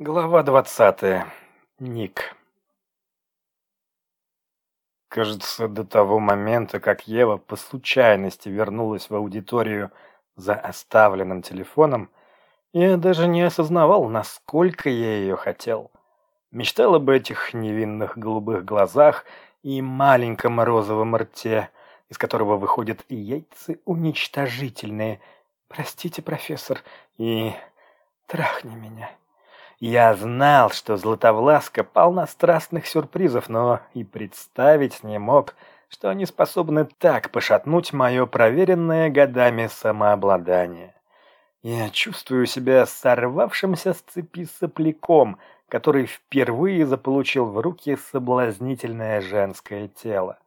Глава двадцатая. Ник. Кажется, до того момента, как Ева по случайности вернулась в аудиторию за оставленным телефоном, я даже не осознавал, насколько я ее хотел. Мечтал об этих невинных голубых глазах и маленьком розовом рте, из которого выходят яйца уничтожительные. Простите, профессор, и трахни меня. Я знал, что Златовласка полна страстных сюрпризов, но и представить не мог, что они способны так пошатнуть мое проверенное годами самообладание. Я чувствую себя сорвавшимся с цепи сопляком, который впервые заполучил в руки соблазнительное женское тело.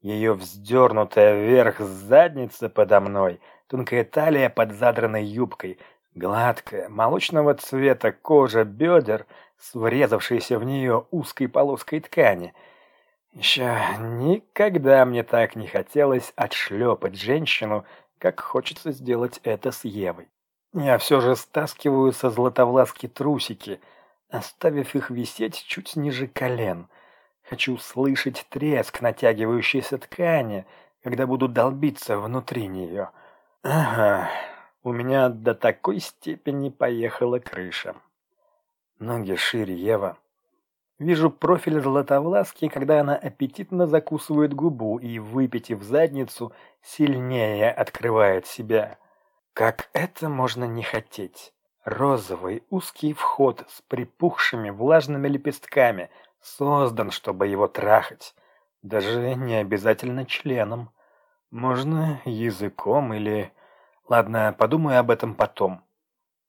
Ее вздернутая вверх задница подо мной, тонкая талия под задранной юбкой — Гладкая, молочного цвета кожа бедер с врезавшейся в нее узкой полоской ткани. Еще никогда мне так не хотелось отшлепать женщину, как хочется сделать это с Евой. Я все же стаскиваю со златовласки трусики, оставив их висеть чуть ниже колен. Хочу слышать треск натягивающейся ткани, когда буду долбиться внутри нее. Ага, у меня до такой степени поехала крыша. Ноги шире Ева. Вижу профиль Златовласки, когда она аппетитно закусывает губу и, выпитив задницу, сильнее открывает себя. Как это можно не хотеть? Розовый узкий вход с припухшими влажными лепестками создан, чтобы его трахать. Даже не обязательно членом. Можно языком или Ладно, подумаю об этом потом.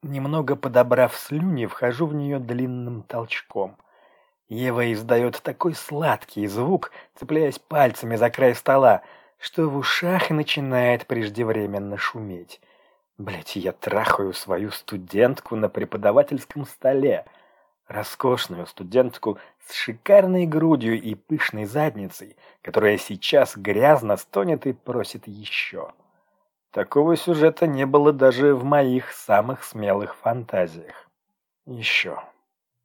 Немного подобрав слюни, вхожу в нее длинным толчком. Ева издает такой сладкий звук, цепляясь пальцами за край стола, что в ушах начинает преждевременно шуметь. Блять, я трахаю свою студентку на преподавательском столе. Роскошную студентку с шикарной грудью и пышной задницей, которая сейчас грязно стонет и просит еще. Такого сюжета не было даже в моих самых смелых фантазиях. Еще.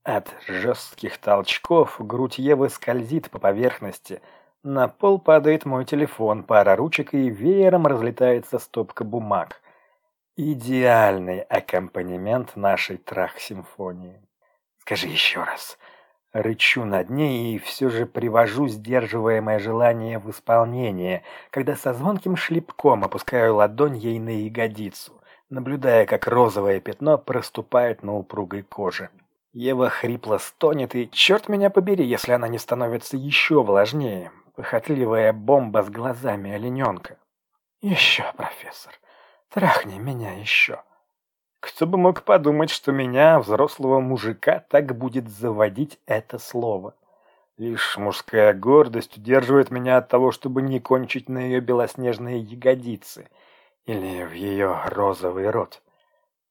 От жестких толчков грудь Евы скользит по поверхности. На пол падает мой телефон, пара ручек и веером разлетается стопка бумаг. Идеальный аккомпанемент нашей трах-симфонии. Скажи еще раз. Рычу над ней и все же привожу сдерживаемое желание в исполнение, когда со звонким шлепком опускаю ладонь ей на ягодицу, наблюдая, как розовое пятно проступает на упругой коже. Ева хрипло стонет, и черт меня побери, если она не становится еще влажнее, похотливая бомба с глазами олененка. Еще, профессор, трахни меня еще. Кто бы мог подумать, что меня, взрослого мужика, так будет заводить это слово. Лишь мужская гордость удерживает меня от того, чтобы не кончить на ее белоснежные ягодицы или в ее розовый рот.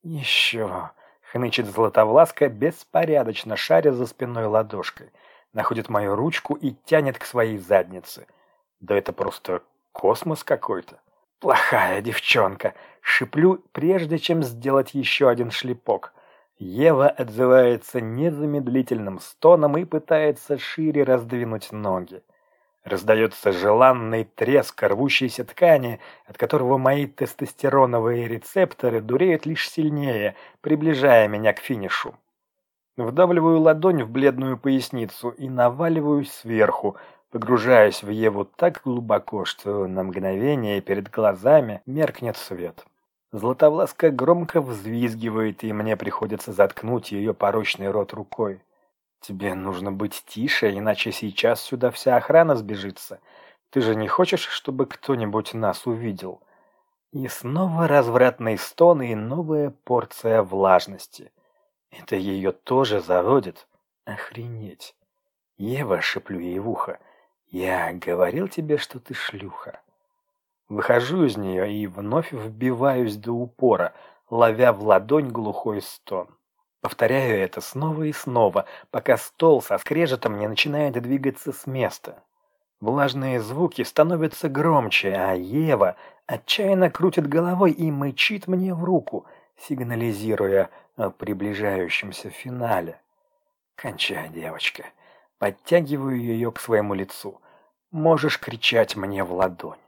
Еще, хнычет Златовласка, беспорядочно шаря за спиной ладошкой, находит мою ручку и тянет к своей заднице. Да это просто космос какой-то. Плохая девчонка, шиплю, прежде чем сделать еще один шлепок. Ева отзывается незамедлительным стоном и пытается шире раздвинуть ноги. Раздается желанный треск рвущейся ткани, от которого мои тестостероновые рецепторы дуреют лишь сильнее, приближая меня к финишу. Вдавливаю ладонь в бледную поясницу и наваливаюсь сверху, погружаясь в Еву так глубоко, что на мгновение перед глазами меркнет свет. Златовласка громко взвизгивает, и мне приходится заткнуть ее порочный рот рукой. Тебе нужно быть тише, иначе сейчас сюда вся охрана сбежится. Ты же не хочешь, чтобы кто-нибудь нас увидел? И снова развратный стон и новая порция влажности. Это ее тоже заводит. Охренеть. Ева, шеплю ей в ухо, я говорил тебе, что ты шлюха. Выхожу из нее и вновь вбиваюсь до упора, ловя в ладонь глухой стон. Повторяю это снова и снова, пока стол со скрежетом не начинает двигаться с места. Влажные звуки становятся громче, а Ева отчаянно крутит головой и мычит мне в руку. сигнализируя о приближающемся финале. «Кончай, девочка!» Подтягиваю ее к своему лицу. «Можешь кричать мне в ладонь».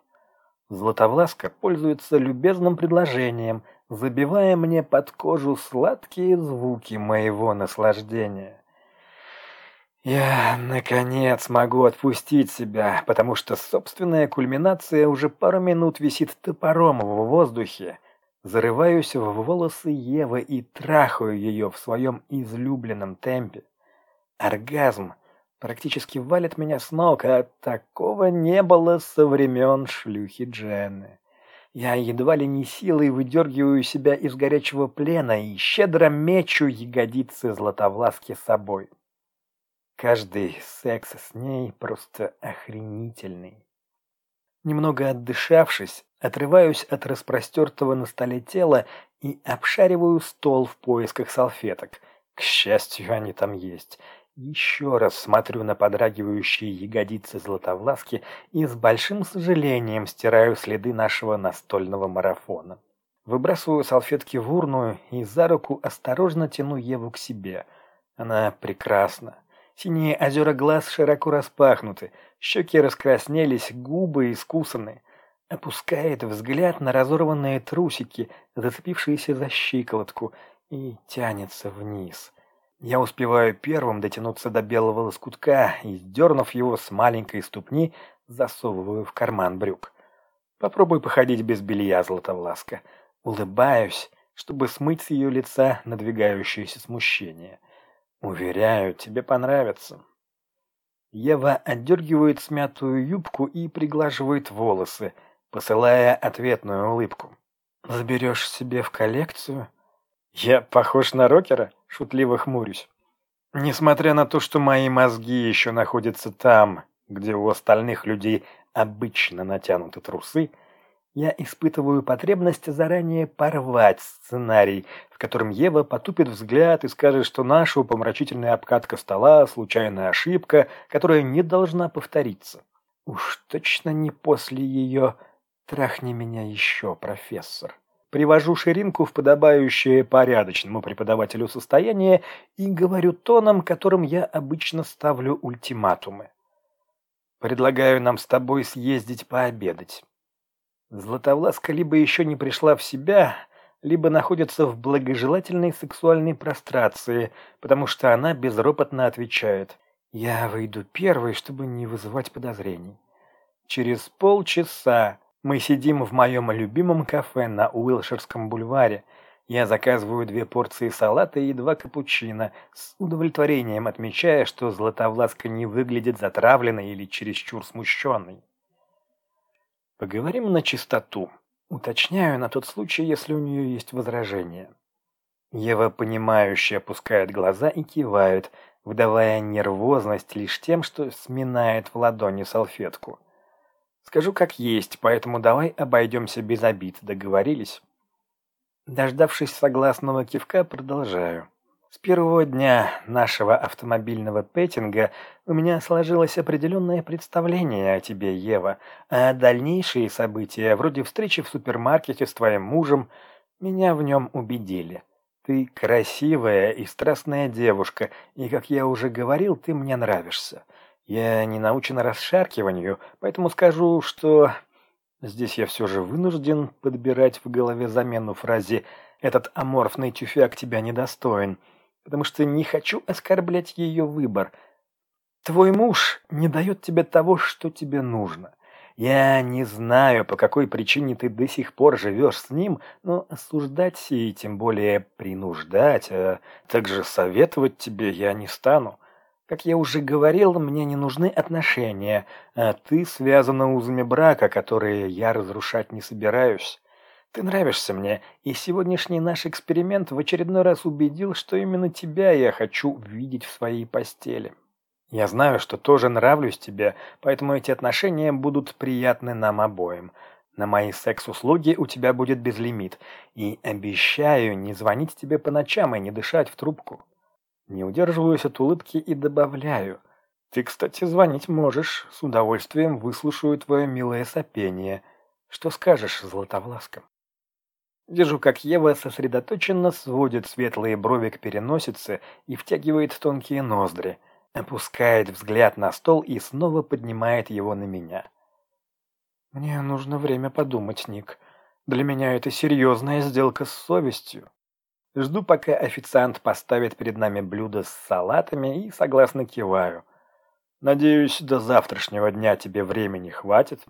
Златовласка пользуется любезным предложением, забивая мне под кожу сладкие звуки моего наслаждения. Я, наконец, могу отпустить себя, потому что собственная кульминация уже пару минут висит топором в воздухе. Зарываюсь в волосы Евы и трахаю ее в своем излюбленном темпе. Оргазм практически валит меня с ног, а такого не было со времен шлюхи Дженны. Я едва ли не силой выдергиваю себя из горячего плена и щедро мечу ягодицы Златовласки собой. Каждый секс с ней просто охренительный. Немного отдышавшись, отрываюсь от распростертого на столе тела и обшариваю стол в поисках салфеток. К счастью, они там есть. Еще раз смотрю на подрагивающие ягодицы Златовласки и с большим сожалением стираю следы нашего настольного марафона. Выбрасываю салфетки в урну и за руку осторожно тяну Еву к себе. Она прекрасна. Синие озера глаз широко распахнуты, щеки раскраснелись, губы искусаны. Опускает взгляд на разорванные трусики, зацепившиеся за щиколотку, и тянется вниз. Я успеваю первым дотянуться до белого лоскутка и, сдернув его с маленькой ступни, засовываю в карман брюк. Попробуй походить без белья, Златовласка. Улыбаюсь, чтобы смыть с ее лица надвигающееся смущение. Уверяю, тебе понравится. Ева отдергивает смятую юбку и приглаживает волосы, посылая ответную улыбку. «Заберешь себе в коллекцию?» «Я похож на рокера?» Шутливо хмурюсь. Несмотря на то, что мои мозги еще находятся там, где у остальных людей обычно натянуты трусы, я испытываю потребность заранее порвать сценарий, в котором Ева потупит взгляд и скажет, что наша упомрачительная обкатка стола – случайная ошибка, которая не должна повториться. Уж точно не после ее «трахни меня еще, профессор». Привожу ширинку в подобающее порядочному преподавателю состояние и говорю тоном, которым я обычно ставлю ультиматумы. Предлагаю нам с тобой съездить пообедать. Златовласка либо еще не пришла в себя, либо находится в благожелательной сексуальной прострации, потому что она безропотно отвечает «Я выйду первой, чтобы не вызывать подозрений». Через полчаса мы сидим в моем любимом кафе на Уилширском бульваре. Я заказываю две порции салата и два капучино, с удовлетворением отмечая, что Златовласка не выглядит затравленной или чересчур смущенной. Поговорим на чистоту. Уточняю на тот случай, если у нее есть возражения. Ева, понимающе опускает глаза и кивает, выдавая нервозность лишь тем, что сминает в ладони салфетку. Скажу как есть, поэтому давай обойдемся без обид, договорились? Дождавшись согласного кивка, продолжаю. С первого дня нашего автомобильного петинга у меня сложилось определенное представление о тебе, Ева, а дальнейшие события, вроде встречи в супермаркете с твоим мужем, меня в нем убедили. Ты красивая и страстная девушка, и, как я уже говорил, ты мне нравишься. Я не научен расшаркиванию, поэтому скажу, что... Здесь я все же вынужден подбирать в голове замену фразе «этот аморфный тюфяк тебя недостоин», потому что не хочу оскорблять ее выбор. Твой муж не дает тебе того, что тебе нужно. Я не знаю, по какой причине ты до сих пор живешь с ним, но осуждать и тем более принуждать, а также советовать тебе я не стану. Как я уже говорил, мне не нужны отношения, а ты связана узами брака, которые я разрушать не собираюсь. Ты нравишься мне, и сегодняшний наш эксперимент в очередной раз убедил, что именно тебя я хочу видеть в своей постели. Я знаю, что тоже нравлюсь тебе, поэтому эти отношения будут приятны нам обоим. На мои секс-услуги у тебя будет безлимит, и обещаю не звонить тебе по ночам и не дышать в трубку. Не удерживаюсь от улыбки и добавляю. Ты, кстати, звонить можешь. С удовольствием выслушаю твое милое сопение. Что скажешь, Златовласка? Вижу, как Ева сосредоточенно сводит светлые брови к переносице и втягивает тонкие ноздри, опускает взгляд на стол и снова поднимает его на меня. «Мне нужно время подумать, Ник. Для меня это серьезная сделка с совестью». Жду, пока официант поставит перед нами блюдо с салатами и согласно киваю. Надеюсь, до завтрашнего дня тебе времени хватит.